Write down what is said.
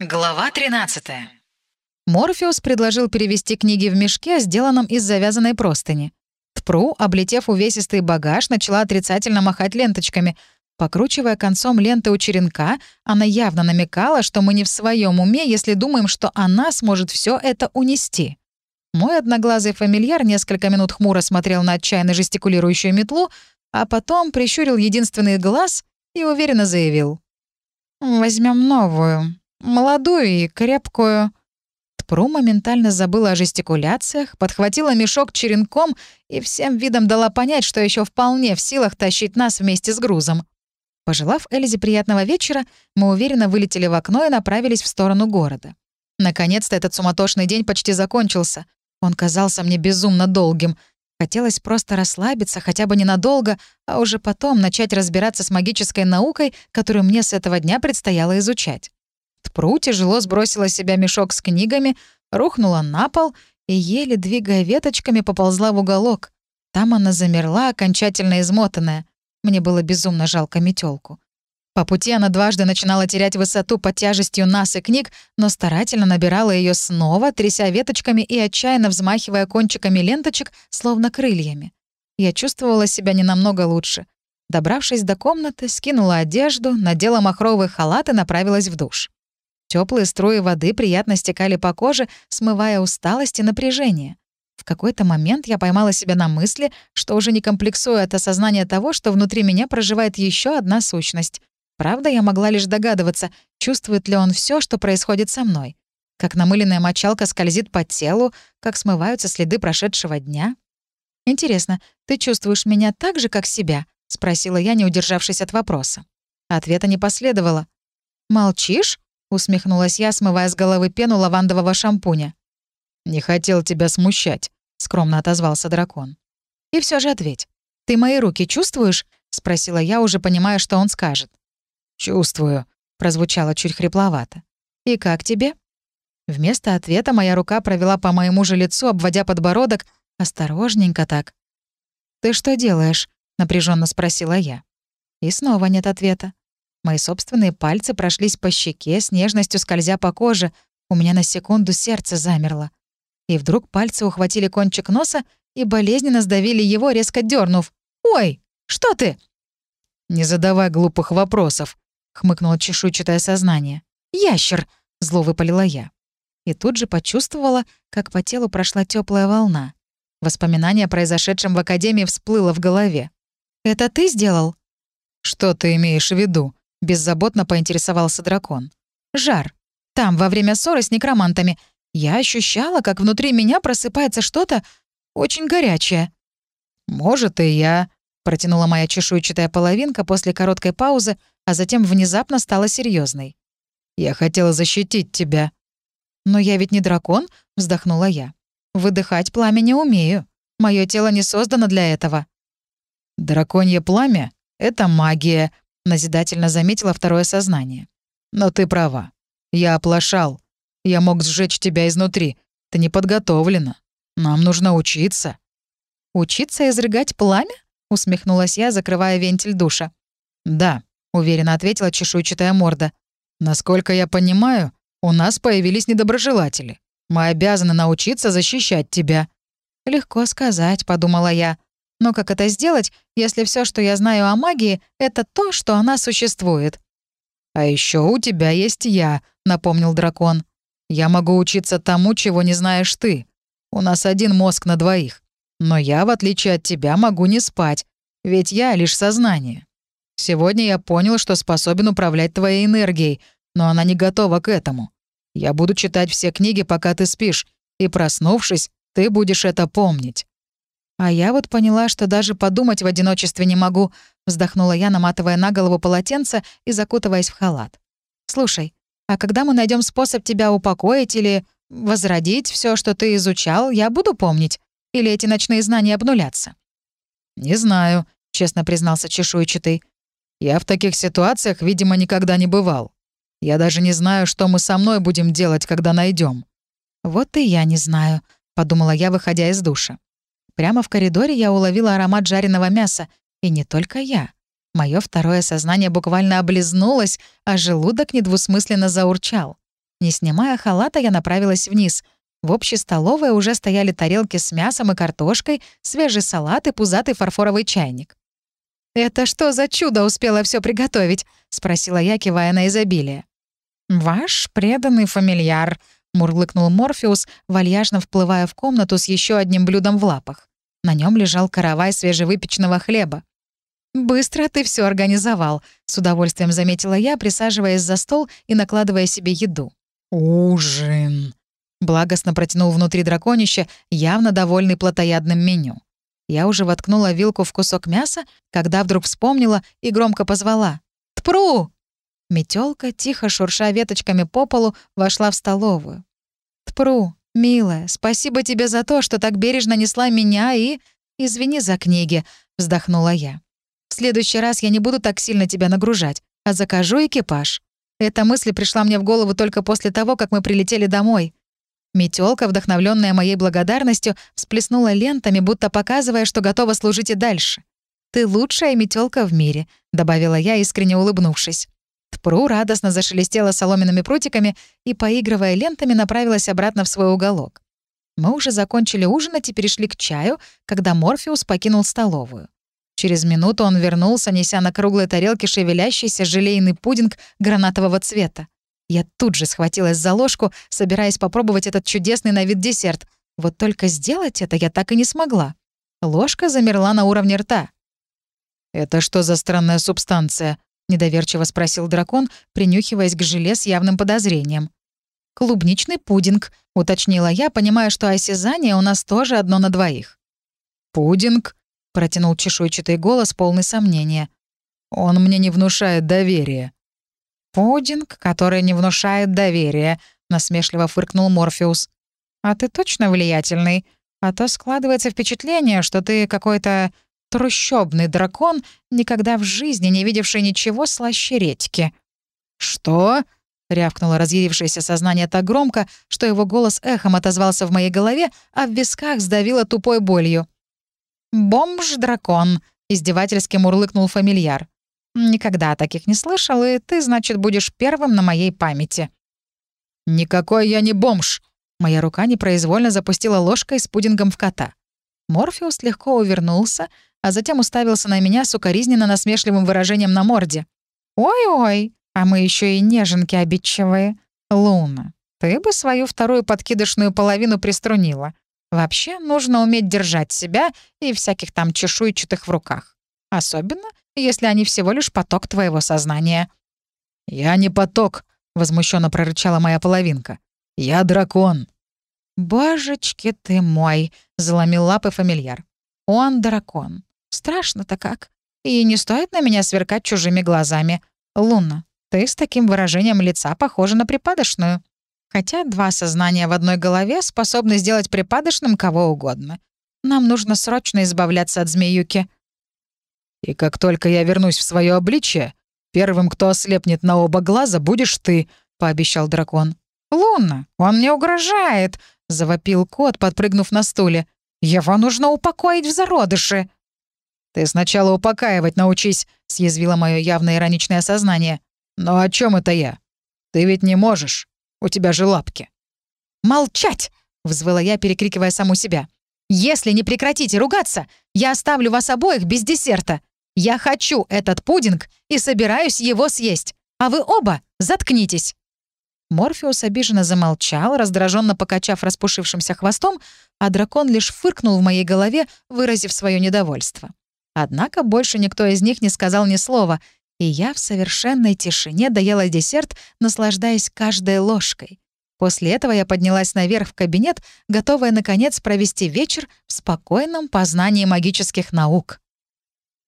Глава 13. Морфеус предложил перевести книги в мешке, сделанном из завязанной простыни. Тпру, облетев увесистый багаж, начала отрицательно махать ленточками. Покручивая концом ленты у черенка, она явно намекала, что мы не в своем уме, если думаем, что она сможет все это унести. Мой одноглазый фамильяр несколько минут хмуро смотрел на отчаянно жестикулирующую метлу, а потом прищурил единственный глаз и уверенно заявил. «Возьмем новую. Молодую и крепкую». Тпру моментально забыла о жестикуляциях, подхватила мешок черенком и всем видом дала понять, что еще вполне в силах тащить нас вместе с грузом. Пожелав Эльзе приятного вечера, мы уверенно вылетели в окно и направились в сторону города. Наконец-то этот суматошный день почти закончился. Он казался мне безумно долгим. Хотелось просто расслабиться, хотя бы ненадолго, а уже потом начать разбираться с магической наукой, которую мне с этого дня предстояло изучать. Тпру тяжело сбросила с себя мешок с книгами, рухнула на пол и, еле двигая веточками, поползла в уголок. Там она замерла, окончательно измотанная. Мне было безумно жалко метелку. По пути она дважды начинала терять высоту под тяжестью нас и книг, но старательно набирала ее снова, тряся веточками и отчаянно взмахивая кончиками ленточек, словно крыльями. Я чувствовала себя не намного лучше. Добравшись до комнаты, скинула одежду, надела махровый халат и направилась в душ. Теплые струи воды приятно стекали по коже, смывая усталость и напряжение. В какой-то момент я поймала себя на мысли, что уже не комплексую от осознания того, что внутри меня проживает еще одна сущность. Правда, я могла лишь догадываться, чувствует ли он все, что происходит со мной. Как намыленная мочалка скользит по телу, как смываются следы прошедшего дня. «Интересно, ты чувствуешь меня так же, как себя?» — спросила я, не удержавшись от вопроса. Ответа не последовало. «Молчишь?» — усмехнулась я, смывая с головы пену лавандового шампуня. «Не хотел тебя смущать», — скромно отозвался дракон. «И все же ответь. Ты мои руки чувствуешь?» — спросила я, уже понимая, что он скажет. «Чувствую», — прозвучало чуть хрипловато. «И как тебе?» Вместо ответа моя рука провела по моему же лицу, обводя подбородок, осторожненько так. «Ты что делаешь?» — напряженно спросила я. И снова нет ответа. Мои собственные пальцы прошлись по щеке, с нежностью скользя по коже. У меня на секунду сердце замерло. И вдруг пальцы ухватили кончик носа и болезненно сдавили его, резко дернув. «Ой, что ты?» «Не задавай глупых вопросов», — хмыкнуло чешуйчатое сознание. «Ящер!» — зло выпалила я. И тут же почувствовала, как по телу прошла теплая волна. Воспоминание о произошедшем в Академии всплыло в голове. «Это ты сделал?» «Что ты имеешь в виду?» — беззаботно поинтересовался дракон. «Жар. Там, во время ссоры с некромантами, я ощущала, как внутри меня просыпается что-то очень горячее». «Может, и я», — протянула моя чешуйчатая половинка после короткой паузы, а затем внезапно стала серьезной. «Я хотела защитить тебя». «Но я ведь не дракон», — вздохнула я. «Выдыхать пламя не умею. Мое тело не создано для этого». «Драконье пламя — это магия», назидательно заметила второе сознание. «Но ты права. Я оплошал. Я мог сжечь тебя изнутри. Ты не подготовлена. Нам нужно учиться». «Учиться изрыгать пламя?» — усмехнулась я, закрывая вентиль душа. «Да», — уверенно ответила чешуйчатая морда. «Насколько я понимаю, у нас появились недоброжелатели. Мы обязаны научиться защищать тебя». «Легко сказать», — подумала я. Но как это сделать, если все, что я знаю о магии, это то, что она существует? «А еще у тебя есть я», — напомнил дракон. «Я могу учиться тому, чего не знаешь ты. У нас один мозг на двоих. Но я, в отличие от тебя, могу не спать, ведь я лишь сознание. Сегодня я понял, что способен управлять твоей энергией, но она не готова к этому. Я буду читать все книги, пока ты спишь, и, проснувшись, ты будешь это помнить. «А я вот поняла, что даже подумать в одиночестве не могу», — вздохнула я, наматывая на голову полотенце и закутываясь в халат. «Слушай, а когда мы найдем способ тебя упокоить или возродить все, что ты изучал, я буду помнить? Или эти ночные знания обнулятся?» «Не знаю», — честно признался чешуйчатый. «Я в таких ситуациях, видимо, никогда не бывал. Я даже не знаю, что мы со мной будем делать, когда найдем. «Вот и я не знаю», — подумала я, выходя из душа. Прямо в коридоре я уловила аромат жареного мяса. И не только я. Мое второе сознание буквально облизнулось, а желудок недвусмысленно заурчал. Не снимая халата, я направилась вниз. В общей столовой уже стояли тарелки с мясом и картошкой, свежий салат и пузатый фарфоровый чайник. «Это что за чудо успела все приготовить?» — спросила я, кивая на изобилие. «Ваш преданный фамильяр», — мурлыкнул Морфеус, вальяжно вплывая в комнату с еще одним блюдом в лапах. На нем лежал каравай свежевыпеченного хлеба. «Быстро ты все организовал», — с удовольствием заметила я, присаживаясь за стол и накладывая себе еду. «Ужин», — благостно протянул внутри драконища, явно довольный плотоядным меню. Я уже воткнула вилку в кусок мяса, когда вдруг вспомнила и громко позвала. «Тпру!» Метелка, тихо шурша веточками по полу, вошла в столовую. «Тпру, милая, спасибо тебе за то, что так бережно несла меня и... Извини за книги», — вздохнула я. «В следующий раз я не буду так сильно тебя нагружать, а закажу экипаж». Эта мысль пришла мне в голову только после того, как мы прилетели домой. Метелка, вдохновленная моей благодарностью, всплеснула лентами, будто показывая, что готова служить и дальше. «Ты лучшая метелка в мире», — добавила я, искренне улыбнувшись. Тпру радостно зашелестела соломенными прутиками и, поигрывая лентами, направилась обратно в свой уголок. Мы уже закончили ужинать и перешли к чаю, когда Морфеус покинул столовую. Через минуту он вернулся, неся на круглой тарелке шевелящийся желейный пудинг гранатового цвета. Я тут же схватилась за ложку, собираясь попробовать этот чудесный на вид десерт. Вот только сделать это я так и не смогла. Ложка замерла на уровне рта. «Это что за странная субстанция?» — недоверчиво спросил дракон, принюхиваясь к желе с явным подозрением. «Клубничный пудинг», — уточнила я, понимая, что осязание у нас тоже одно на двоих. «Пудинг?» — протянул чешуйчатый голос, полный сомнения. «Он мне не внушает доверия». «Пудинг, который не внушает доверия», — насмешливо фыркнул Морфеус. «А ты точно влиятельный? А то складывается впечатление, что ты какой-то трущобный дракон, никогда в жизни не видевший ничего слаще редьки. «Что?» — рявкнуло разъярившееся сознание так громко, что его голос эхом отозвался в моей голове, а в висках сдавило тупой болью. «Бомж-дракон», — издевательски мурлыкнул фамильяр. «Никогда таких не слышал, и ты, значит, будешь первым на моей памяти». «Никакой я не бомж!» Моя рука непроизвольно запустила ложкой с пудингом в кота. Морфеус легко увернулся, а затем уставился на меня с укоризненно насмешливым выражением на морде. «Ой-ой, а мы еще и неженки обидчивые. Луна, ты бы свою вторую подкидышную половину приструнила. Вообще нужно уметь держать себя и всяких там чешуйчатых в руках. Особенно, если они всего лишь поток твоего сознания». «Я не поток», — возмущенно прорычала моя половинка. «Я дракон». «Божечки ты мой», — заломил лапы фамильяр. «Он дракон. Страшно-то как. И не стоит на меня сверкать чужими глазами. Луна, ты с таким выражением лица похожа на припадочную. Хотя два сознания в одной голове способны сделать припадочным кого угодно. Нам нужно срочно избавляться от змеюки. «И как только я вернусь в свое обличье, первым, кто ослепнет на оба глаза, будешь ты», — пообещал дракон. «Луна, он мне угрожает», — завопил кот, подпрыгнув на стуле. «Его нужно упокоить в зародыше». «Ты сначала упокаивать научись», — съязвило мое явно ироничное сознание. «Но о чем это я? Ты ведь не можешь. У тебя же лапки». «Молчать!» — взвыла я, перекрикивая саму себя. «Если не прекратите ругаться, я оставлю вас обоих без десерта. Я хочу этот пудинг и собираюсь его съесть. А вы оба заткнитесь». Морфеус обиженно замолчал, раздраженно покачав распушившимся хвостом, а дракон лишь фыркнул в моей голове, выразив свое недовольство. Однако больше никто из них не сказал ни слова, и я в совершенной тишине доела десерт, наслаждаясь каждой ложкой. После этого я поднялась наверх в кабинет, готовая, наконец, провести вечер в спокойном познании магических наук.